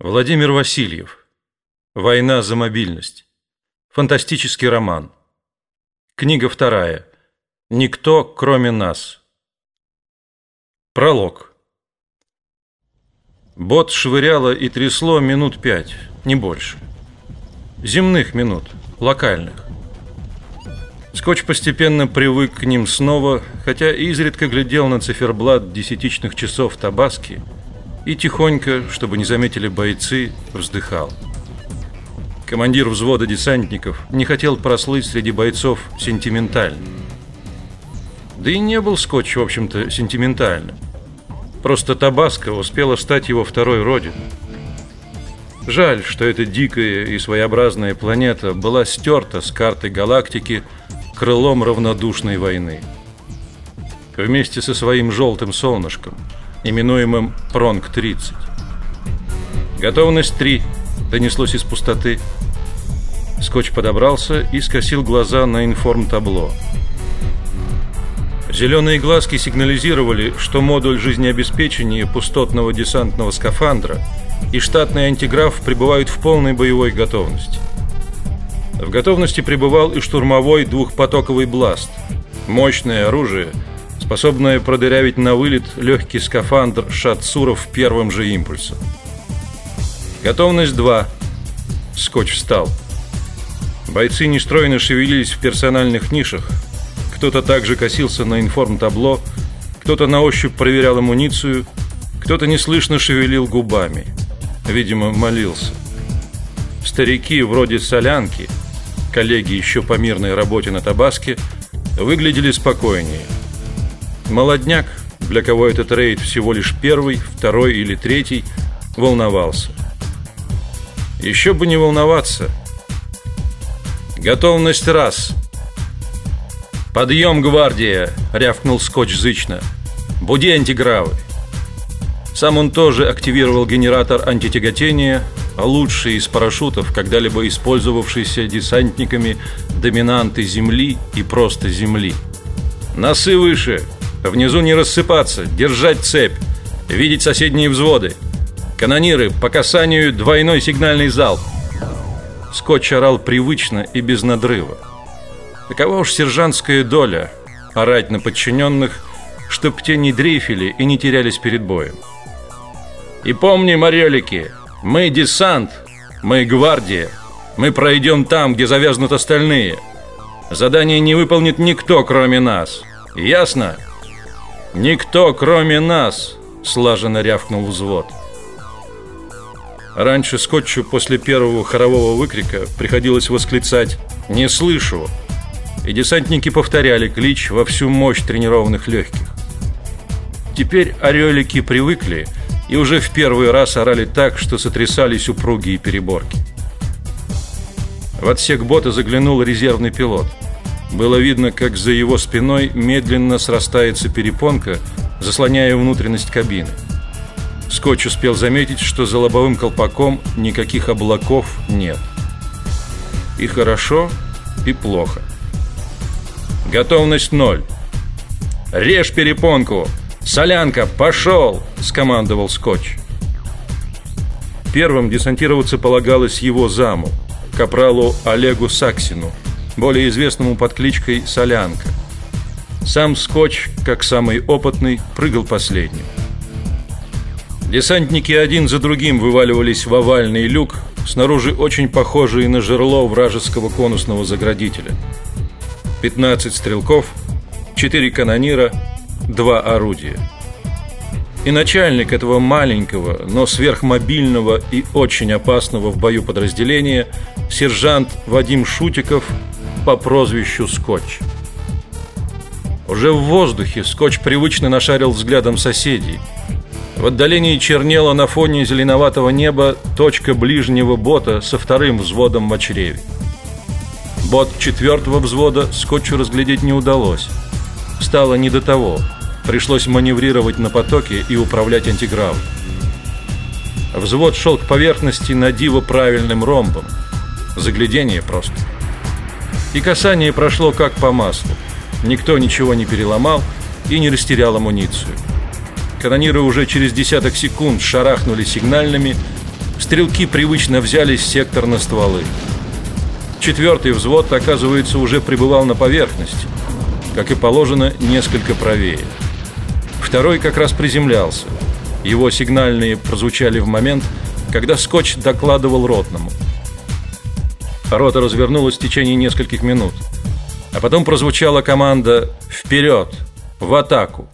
Владимир Васильев. Война за мобильность. Фантастический роман. Книга вторая. Никто, кроме нас. Пролог. Бот швыряло и трясло минут пять, не больше. Земных минут, локальных. Скотч постепенно привык к ним снова, хотя изредка глядел на циферблат десятичных часов Табаски – и тихонько, чтобы не заметили бойцы, вздыхал. Командир взвода десантников не хотел прослыть среди бойцов сентиментальным. Да и не был скотч, в общем-то, сентиментальным. Просто Табаско успела стать его второй родиной. Жаль, что эта дикая и своеобразная планета была стерта с карты галактики крылом равнодушной войны. Вместе со своим желтым солнышком – именуемым Пронг-30. «Готовность 3», — донеслось из пустоты. Скотч подобрался и скосил глаза на информ-табло. Зеленые глазки сигнализировали, что модуль жизнеобеспечения пустотного десантного скафандра и штатный антиграф пребывают в полной боевой готовности. В готовности пребывал и штурмовой двухпотоковый бласт. Мощное оружие — способная продырявить на вылет легкий скафандр Шатсуров первым же импульсом. Готовность 2. Скотч встал. Бойцы нестройно шевелились в персональных нишах. Кто-то также косился на информ-табло, кто-то на ощупь проверял амуницию, кто-то неслышно шевелил губами. Видимо, молился. Старики вроде Солянки, коллеги еще по мирной работе на Табаске, выглядели спокойнее. Молодняк, для кого этот рейд всего лишь первый, второй или третий, волновался. Еще бы не волноваться. Готовность раз. Подъем, гвардия, рявкнул Скотч зычно. Буди антигравы. Сам он тоже активировал генератор антитяготения, а лучший из парашютов, когда-либо использовавшийся десантниками доминанты Земли и просто Земли. Носы выше, Внизу не рассыпаться, держать цепь, видеть соседние взводы. Канониры по касанию двойной сигнальный залп. Скотч орал привычно и без надрыва. Такова уж сержантская доля орать на подчиненных, чтоб те не дрейфили и не терялись перед боем. И помни, морелики, мы десант, мы гвардия. Мы пройдем там, где завязнут остальные. Задание не выполнит никто, кроме нас. Ясно? Никто, кроме нас, слаженно рявкнул взвод. Раньше Скотчу после первого хорового выкрика приходилось восклицать «Не слышу!» И десантники повторяли клич во всю мощь тренированных легких. Теперь орелики привыкли и уже в первый раз орали так, что сотрясались упругие переборки. В отсек бота заглянул резервный пилот – было видно, как за его спиной медленно срастается перепонка, заслоняя внутренность кабины. Скотч успел заметить, что за лобовым колпаком никаких облаков нет. И хорошо, и плохо. Готовность ноль. Режь перепонку. Солянка, пошел, скомандовал Скотч. Первым десантироваться полагалось его заму, капралу Олегу Саксину более известному под кличкой Солянка. Сам Скотч, как самый опытный, прыгал последним. Десантники один за другим вываливались в овальный люк, снаружи очень похожий на жерло вражеского конусного заградителя. 15 стрелков, 4 канонира, 2 орудия. И начальник этого маленького, но сверхмобильного и очень опасного в бою подразделения, сержант Вадим Шутиков, по прозвищу Скотч. Уже в воздухе Скотч привычно нашарил взглядом соседей. В отдалении чернела на фоне зеленоватого неба точка ближнего бота со вторым взводом в чреве. Бот четвертого взвода Скотчу разглядеть не удалось. Стало не до того. Пришлось маневрировать на потоке и управлять антигравом. Взвод шел к поверхности на диво правильным ромбом. Заглядение просто. И касание прошло как по маслу. Никто ничего не переломал и не растерял амуницию. Канониры уже через десяток секунд шарахнули сигнальными, Стрелки привычно взяли сектор на стволы. Четвертый взвод, оказывается, уже пребывал на поверхности, как и положено, несколько правее. Второй как раз приземлялся. Его сигнальные прозвучали в момент, когда Скотч докладывал ротному. Рота развернулась в течение нескольких минут. А потом прозвучала команда «Вперед! В атаку!»